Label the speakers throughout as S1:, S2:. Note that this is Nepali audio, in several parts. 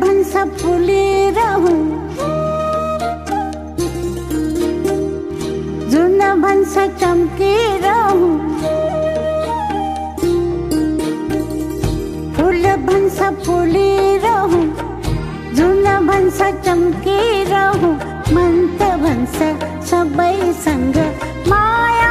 S1: भन्छ फुलिरहँ जुन भन्छ चम्किरहँ फुल भन्छ फुलिरहँ जुन भन्छ चम्किरहँ मन त भन्छ सबैसँग माया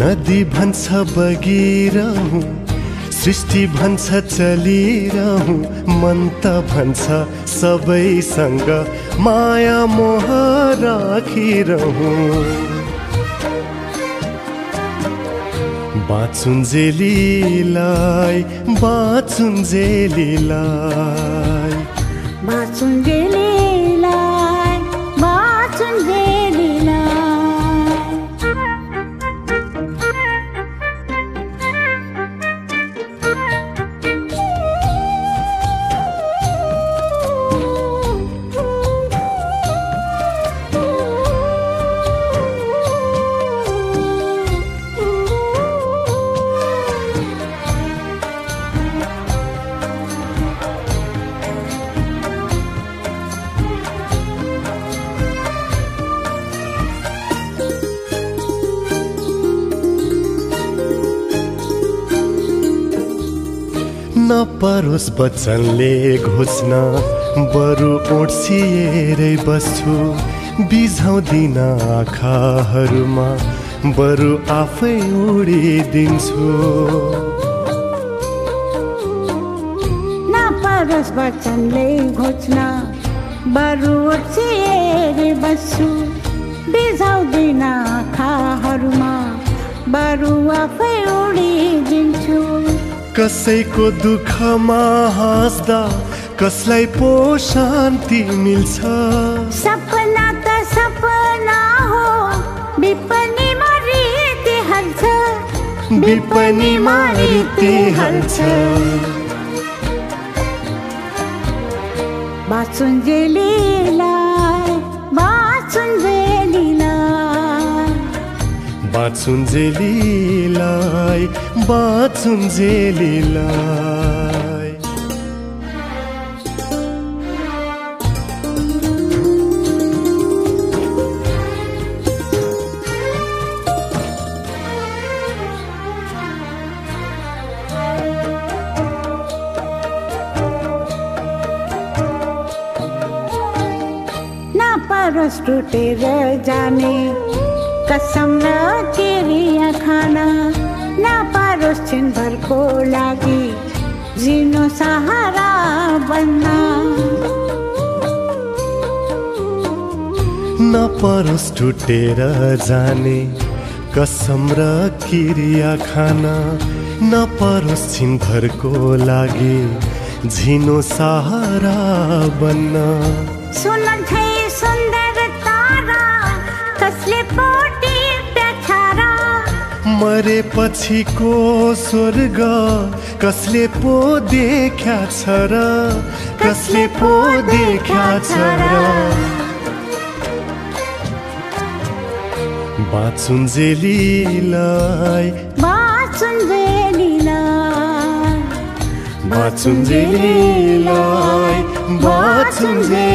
S2: नदी भन्छ बगिरहँ सृष्टि भन्छ चलिरहँ मन त भन्छ सबैसँग माया मोह राखिरहँ। बाँचुन्जेलीलाई बाँचुन्जेलीलाई।
S1: बासुन्जेलीलाई
S2: नपरोस् बच्चनले घोच्न बरु ओड्सिएरै बस्छु। बिझाउँदिन आँखाहरूमा। बरु आफै उडिदिन्छु।
S1: नपरोस् वचनले घोच्न बरु ओछिएर बस्छु। बिझाउँदिन आँखाहरूमा। बरु आफै उडिदिन्छु।
S2: कसैको दुःखमा हाँस्दा कसलाई पो शान्ति मिल्छ?
S1: सपना त सपना हो विपनीमा रितिहाल्छ
S2: विपनीमा रितिहाल्छ
S1: बासुन्जेलीलाई बासुन्जेलीलाई।
S2: बाँचुन्जेलीलाई बाँचुन्जेलीलाई
S1: नपरोस् टुटेर जाने कसम र किरिया खाना। नपरोस् छिनभरको लागि। जिनो सहारा बन्न।
S2: नपरोस् टुटेर जाने कसम र किरिया खाना। नपरोस् छिनभरको लागि झिनो सहारा बन्न।
S1: सुन्दर तारा कसले प्याछारा
S2: मरेपछिको स्वर्ग कसले पो देख्या छ र? कसले पो देख्या छ र? बाँचुन्जेलीलाई। बाँचुन्जेलीलाई। बाँचुन्जेलीलाई।